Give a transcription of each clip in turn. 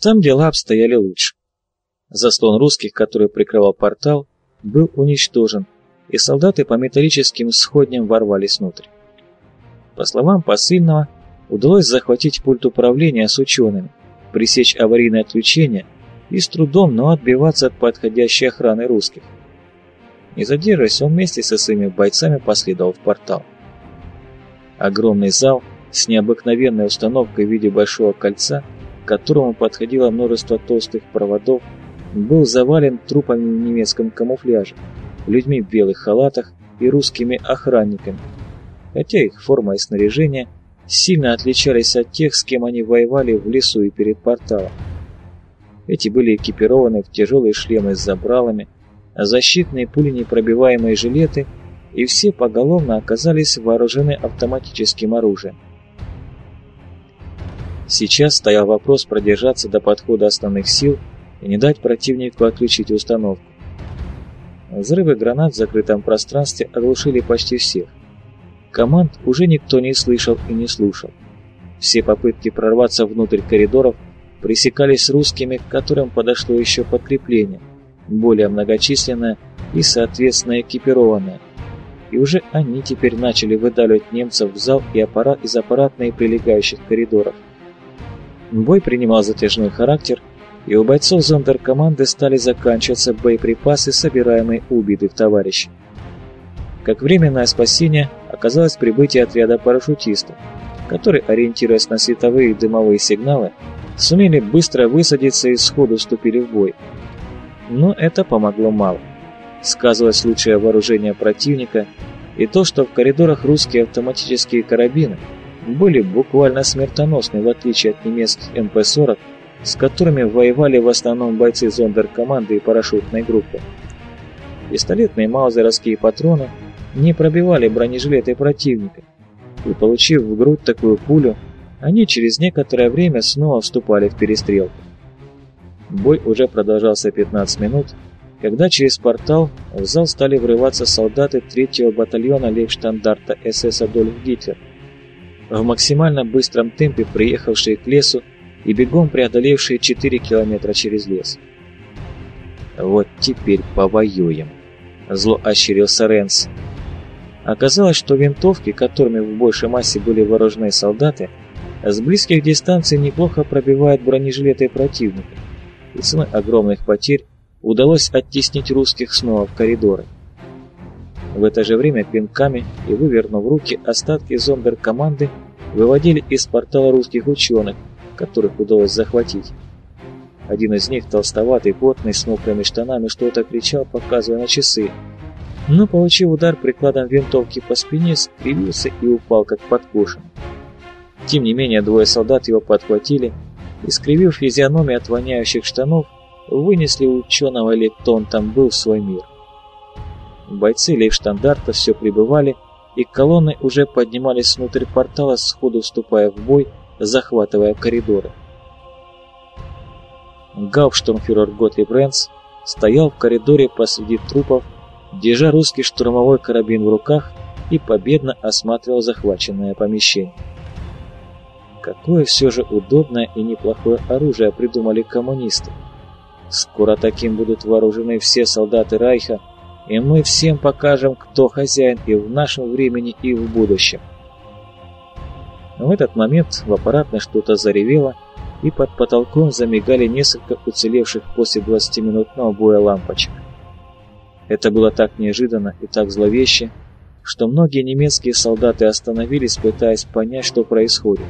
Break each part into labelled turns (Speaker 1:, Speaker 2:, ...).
Speaker 1: Там дела обстояли лучше. Заслон русских, который прикрывал портал, был уничтожен, и солдаты по металлическим сходням ворвались внутрь. По словам посыльного, удалось захватить пульт управления с учеными, пресечь аварийное отключение и с трудом, но отбиваться от подходящей охраны русских. Не задерживаясь, он вместе со своими бойцами последовал в портал. Огромный зал с необыкновенной установкой в виде большого кольца, к которому подходило множество толстых проводов, был завален трупами в немецком камуфляже, людьми в белых халатах и русскими охранниками, хотя их форма и снаряжение сильно отличались от тех, с кем они воевали в лесу и перед порталом. Эти были экипированы в тяжелые шлемы с забралами, защитные пуленепробиваемые жилеты, и все поголовно оказались вооружены автоматическим оружием. Сейчас стоял вопрос продержаться до подхода основных сил и не дать противнику отключить установку. Взрывы гранат в закрытом пространстве оглушили почти всех. Команд уже никто не слышал и не слушал. Все попытки прорваться внутрь коридоров пресекались русскими, к которым подошло еще подкрепление, более многочисленное и, соответственно, экипированное. И уже они теперь начали выдавливать немцев в зал и аппарат из аппаратной прилегающих коридоров. Бой принимал затяжной характер, и у бойцов зондеркоманды стали заканчиваться боеприпасы, собираемые у убитых товарищей. Как временное спасение оказалось прибытие отряда парашютистов, которые, ориентируясь на световые и дымовые сигналы, сумели быстро высадиться и сходу вступили в бой. Но это помогло мало. Сказывалось лучшее вооружение противника и то, что в коридорах русские автоматические карабины были буквально смертоносны в отличие от немецких МП-40, с которыми воевали в основном бойцы зондеркоманды и парашютной группы. Пистолетные маузеровские патроны – не пробивали бронежилеты противника, и, получив в грудь такую пулю, они через некоторое время снова вступали в перестрелку. Бой уже продолжался 15 минут, когда через портал в зал стали врываться солдаты 3-го батальона лейбштандарта СС Адольф Гитлер, в максимально быстром темпе приехавшие к лесу и бегом преодолевшие 4 километра через лес. «Вот теперь повоюем», — зло ощерился Ренс. Оказалось, что винтовки, которыми в большей массе были вооружены солдаты, с близких дистанций неплохо пробивают бронежилеты противника, и ценой огромных потерь удалось оттеснить русских снова в коридоры. В это же время пинками и вывернув руки остатки зондер-команды выводили из портала русских ученых, которых удалось захватить. Один из них, толстоватый, потный, с мокрыми штанами, что-то кричал, показывая на часы, но, получив удар прикладом винтовки по спине, скривился и упал как подкошен. Тем не менее, двое солдат его подхватили и, скривив физиономию от воняющих штанов, вынесли ученого или кто он там был в свой мир. Бойцы лейфштандарта все прибывали, и колонны уже поднимались внутрь портала, сходу вступая в бой, захватывая коридоры. Гауптштурмфюрер Готлиб Ренц стоял в коридоре посреди трупов держа русский штурмовой карабин в руках и победно осматривал захваченное помещение. Какое все же удобное и неплохое оружие придумали коммунисты. Скоро таким будут вооружены все солдаты Райха, и мы всем покажем, кто хозяин и в нашем времени, и в будущем. В этот момент в аппаратной что-то заревело, и под потолком замигали несколько уцелевших после 20-минутного боя лампочек. Это было так неожиданно и так зловеще, что многие немецкие солдаты остановились, пытаясь понять, что происходит.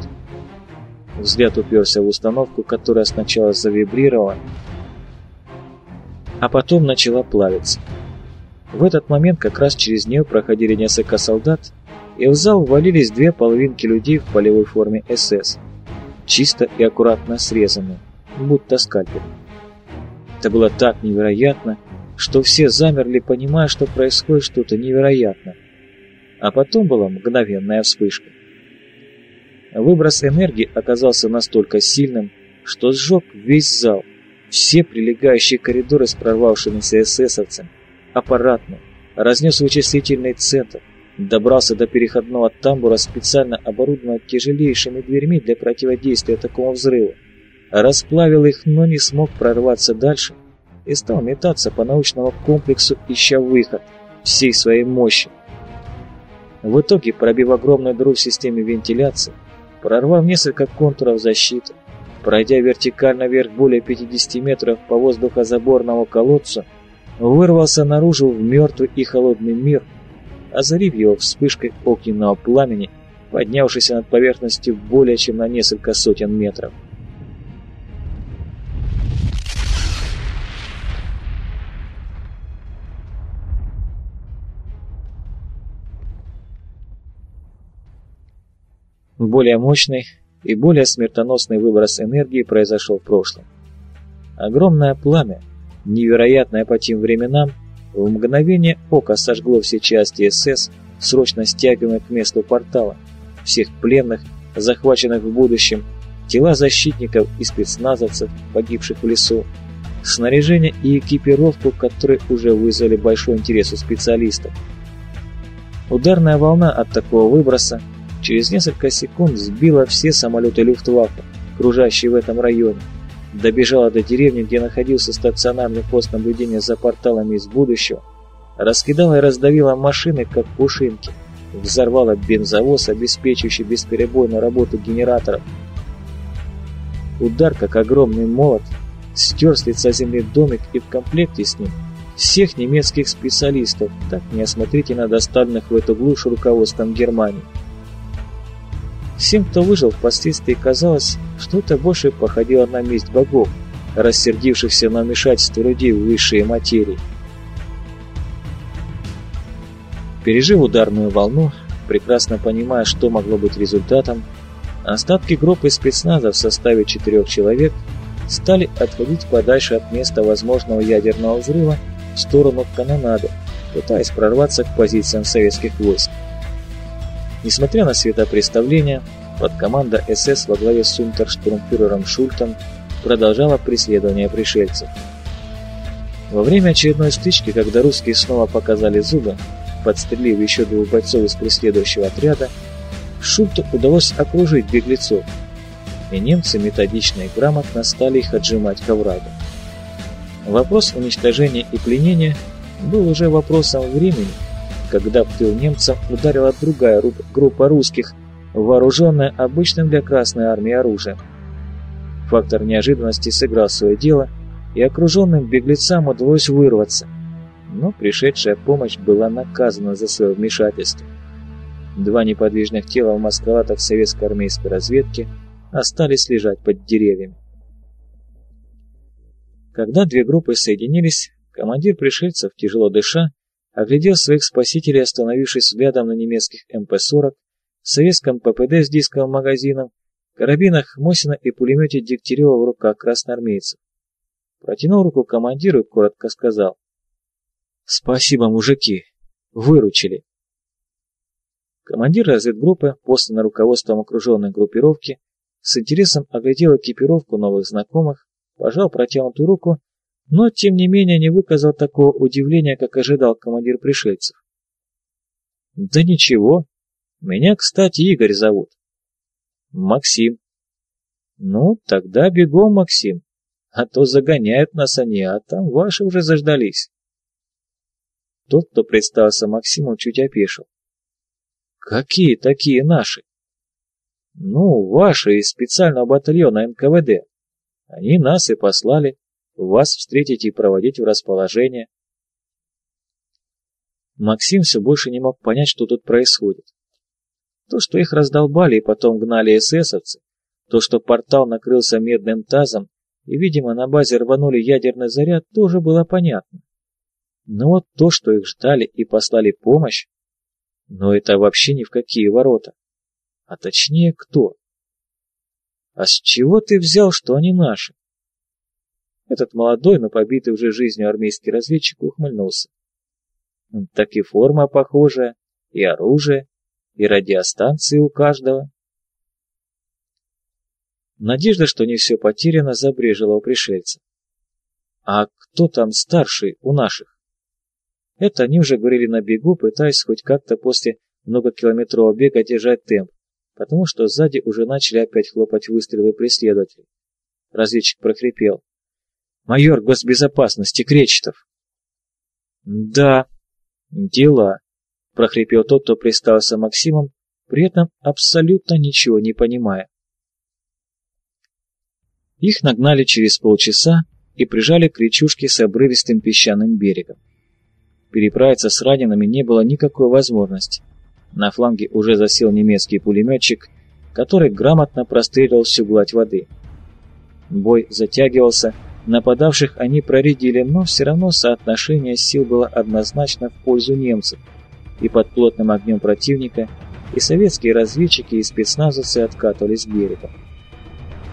Speaker 1: Взгляд уперся в установку, которая сначала завибрировала, а потом начала плавиться. В этот момент как раз через нее проходили несколько солдат, и в зал ввалились две половинки людей в полевой форме СС, чисто и аккуратно срезанные, будто скальпель. Это было так невероятно, что все замерли, понимая, что происходит что-то невероятное. А потом была мгновенная вспышка. Выброс энергии оказался настолько сильным, что сжег весь зал, все прилегающие коридоры с прорвавшимися эсэсовцами, аппаратный, разнес вычислительный центр, добрался до переходного тамбура, специально оборудованного тяжелейшими дверьми для противодействия такому взрыву, расплавил их, но не смог прорваться дальше и стал метаться по научному комплексу, ища выход всей своей мощи. В итоге, пробив огромную дыру в системе вентиляции, прорвав несколько контуров защиты, пройдя вертикально вверх более 50 метров по воздухозаборному колодцу, вырвался наружу в мертвый и холодный мир, озарив его вспышкой огненного пламени, поднявшейся над поверхностью более чем на несколько сотен метров. Более мощный и более смертоносный выброс энергии произошел в прошлом. Огромное пламя, невероятное по тем временам, в мгновение ока сожгло все части СС, срочно стягиваемые к месту портала, всех пленных, захваченных в будущем, тела защитников и спецназовцев, погибших в лесу, снаряжение и экипировку, которые уже вызвали большой интерес у специалистов. Ударная волна от такого выброса через несколько секунд сбила все самолеты Люфтваффе, кружащие в этом районе, добежала до деревни, где находился стационарный пост наблюдения за порталами из будущего, раскидала и раздавила машины, как пушинки, взорвала бензовоз, обеспечивающий бесперебойную работу генераторов. Удар, как огромный молот, стер с лица земли домик и в комплекте с ним всех немецких специалистов, так неосмотрительно доставленных в эту глушь руководством Германии. Всем, кто выжил, впоследствии казалось, что это больше походило на месть богов, рассердившихся на вмешательство людей в высшие материи. Пережив ударную волну, прекрасно понимая, что могло быть результатом, остатки группы спецназа в составе четырех человек стали отходить подальше от места возможного ядерного взрыва в сторону канонады, пытаясь прорваться к позициям советских войск. Несмотря на светопреставление, подкоманда СС во главе с унтерштурмфюрером Шультом продолжала преследование пришельцев. Во время очередной стычки, когда русские снова показали зубы, подстрелив еще двух бойцов из преследующего отряда, Шульту удалось окружить беглецов, и немцы методично и грамотно стали их отжимать к оврагу. Вопрос уничтожения и пленения был уже вопросом времени, когда в тыл немцам ударила другая группа русских, вооруженная обычным для Красной Армии оружием. Фактор неожиданности сыграл свое дело, и окруженным беглецам удалось вырваться, но пришедшая помощь была наказана за свое вмешательство. Два неподвижных тела в маскалатах советской армейской разведки остались лежать под деревьями. Когда две группы соединились, командир пришельцев, тяжело дыша, оглядел своих спасителей, остановившись взглядом на немецких МП-40, советском ППД с дисковым магазином, карабинах Мосина и пулемете Дегтярева в руках красноармейцев. Протянул руку командиру и коротко сказал «Спасибо, мужики! Выручили!» Командир разведгруппы, посланный руководством окруженной группировки, с интересом оглядел экипировку новых знакомых, пожал протянутую руку но, тем не менее, не выказал такого удивления, как ожидал командир пришельцев. «Да ничего. Меня, кстати, Игорь зовут». «Максим». «Ну, тогда бегом, Максим, а то загоняют нас они, а там ваши уже заждались». Тот, кто представился Максиму, чуть опешил. «Какие такие наши?» «Ну, ваши из специального батальона НКВД. Они нас и послали» вас встретить и проводить в расположение. Максим все больше не мог понять, что тут происходит. То, что их раздолбали и потом гнали эсэсовцы, то, что портал накрылся медным тазом и, видимо, на базе рванули ядерный заряд, тоже было понятно. Но вот то, что их ждали и послали помощь, но это вообще ни в какие ворота. А точнее, кто? А с чего ты взял, что они наши? Этот молодой, но побитый уже жизнью армейский разведчик ухмыльнулся. Так и форма похожая, и оружие, и радиостанции у каждого. Надежда, что не все потеряно, забрежила у пришельца. А кто там старший у наших? Это они уже говорили на бегу, пытаясь хоть как-то после многокилометрового бега держать темп, потому что сзади уже начали опять хлопать выстрелы преследователей. разведчик прохрипел. «Майор госбезопасности Кречетов». «Да, дела», — прохрипел тот, кто представился Максимом, при этом абсолютно ничего не понимая. Их нагнали через полчаса и прижали к речушке с обрывистым песчаным берегом. Переправиться с ранеными не было никакой возможности. На фланге уже засел немецкий пулеметчик, который грамотно простреливал всю гладь воды. Бой затягивался, нападавших они проредили, но все равно соотношение сил было однозначно в пользу немцев, и под плотным огнем противника и советские разведчики и спецназовцы откатывались с берега.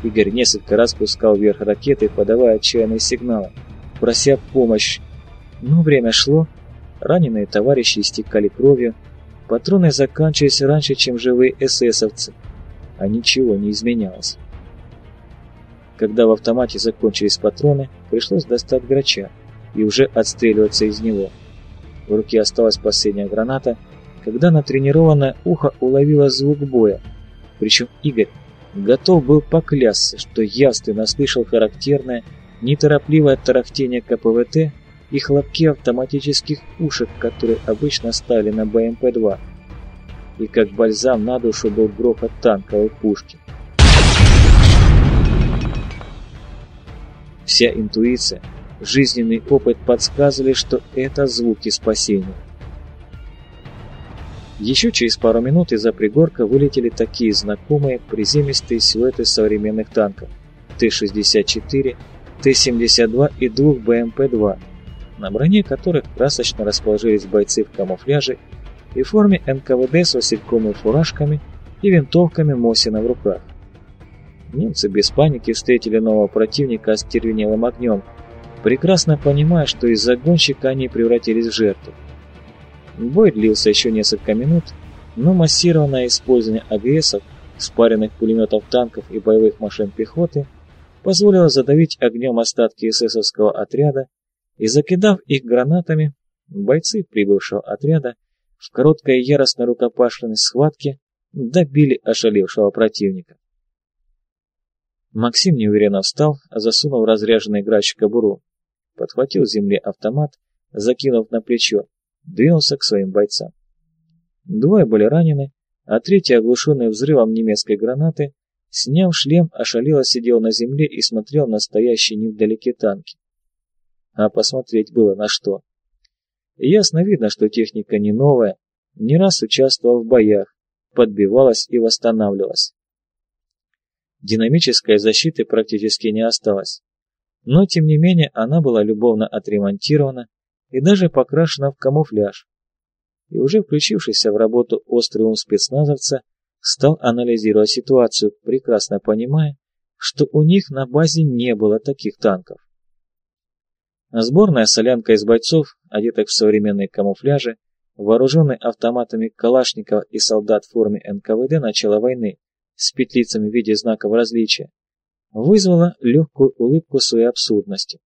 Speaker 1: Игорь несколько раз пускал вверх ракеты, подавая отчаянные сигналы, прося помощь. Но время шло, раненые товарищи истекали кровью, патроны заканчивались раньше, чем живые эсэсовцы, а ничего не изменялось. Когда в автомате закончились патроны, пришлось достать грача и уже отстреливаться из него. В руке осталась последняя граната, когда натренированное ухо уловило звук боя, причем Игорь готов был поклясться, что явственно слышал характерное, неторопливое тарахтение КПВТ и хлопки автоматических пушек, которые обычно ставили на БМП-2. И как бальзам на душу был грохот танковой пушки. Вся интуиция, жизненный опыт подсказывали, что это звуки спасения. Еще через пару минут из-за пригорка вылетели такие знакомые приземистые силуэты современных танков Т-64, Т-72 и двух БМП-2, на броне которых красочно расположились бойцы в камуфляже и форме НКВД с васильком фуражками и винтовками Мосина в руках. Немцы без паники встретили нового противника остервенелым огнем, прекрасно понимая, что из-за гонщика они превратились в жертву. Бой длился еще несколько минут, но массированное использование АГСов, спаренных пулеметов танков и боевых машин пехоты позволило задавить огнем остатки эсэсовского отряда и, закидав их гранатами, бойцы прибывшего отряда в короткой яростной рукопашной схватке добили ошалевшего противника. Максим неуверенно встал, засунув разряженный грач в кобуру, подхватил с земли автомат, закинув на плечо, двинулся к своим бойцам. Двое были ранены, а третий, оглушенный взрывом немецкой гранаты, сняв шлем, ошалело сидел на земле и смотрел на стоящие невдалеке танки. А посмотреть было на что. Ясно видно, что техника не новая, не раз участвовала в боях, подбивалась и восстанавливалась. Динамической защиты практически не осталось, но тем не менее она была любовно отремонтирована и даже покрашена в камуфляж. И уже включившийся в работу острый ум спецназовца стал анализировать ситуацию, прекрасно понимая, что у них на базе не было таких танков. Сборная солянка из бойцов, одетых в современные камуфляжи, вооруженный автоматами Калашникова и солдат в форме НКВД начала войны с петлицами в виде знаков различия, вызвала легкую улыбку своей абсурдности.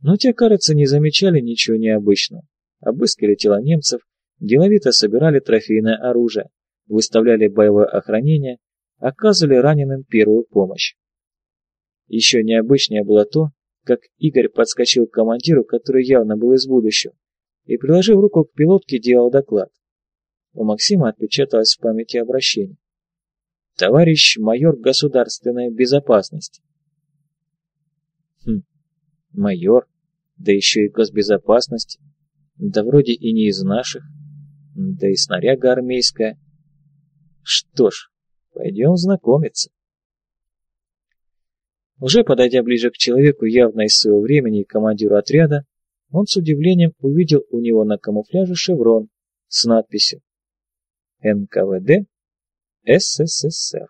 Speaker 1: Но те, кажется, не замечали ничего необычного. Обыскали тела немцев, деловито собирали трофейное оружие, выставляли боевое охранение, оказывали раненым первую помощь. Еще необычнее было то, как Игорь подскочил к командиру, который явно был из будущего, и, приложив руку к пилотке, делал доклад. У Максима отпечаталось в памяти обращение. «Товарищ майор государственной безопасности». Хм, майор, да еще и госбезопасности, да вроде и не из наших, да и снаряга армейская. Что ж, пойдем знакомиться. Уже подойдя ближе к человеку, явно из своего времени и командиру отряда, он с удивлением увидел у него на камуфляже шеврон с надписью «НКВД СССР».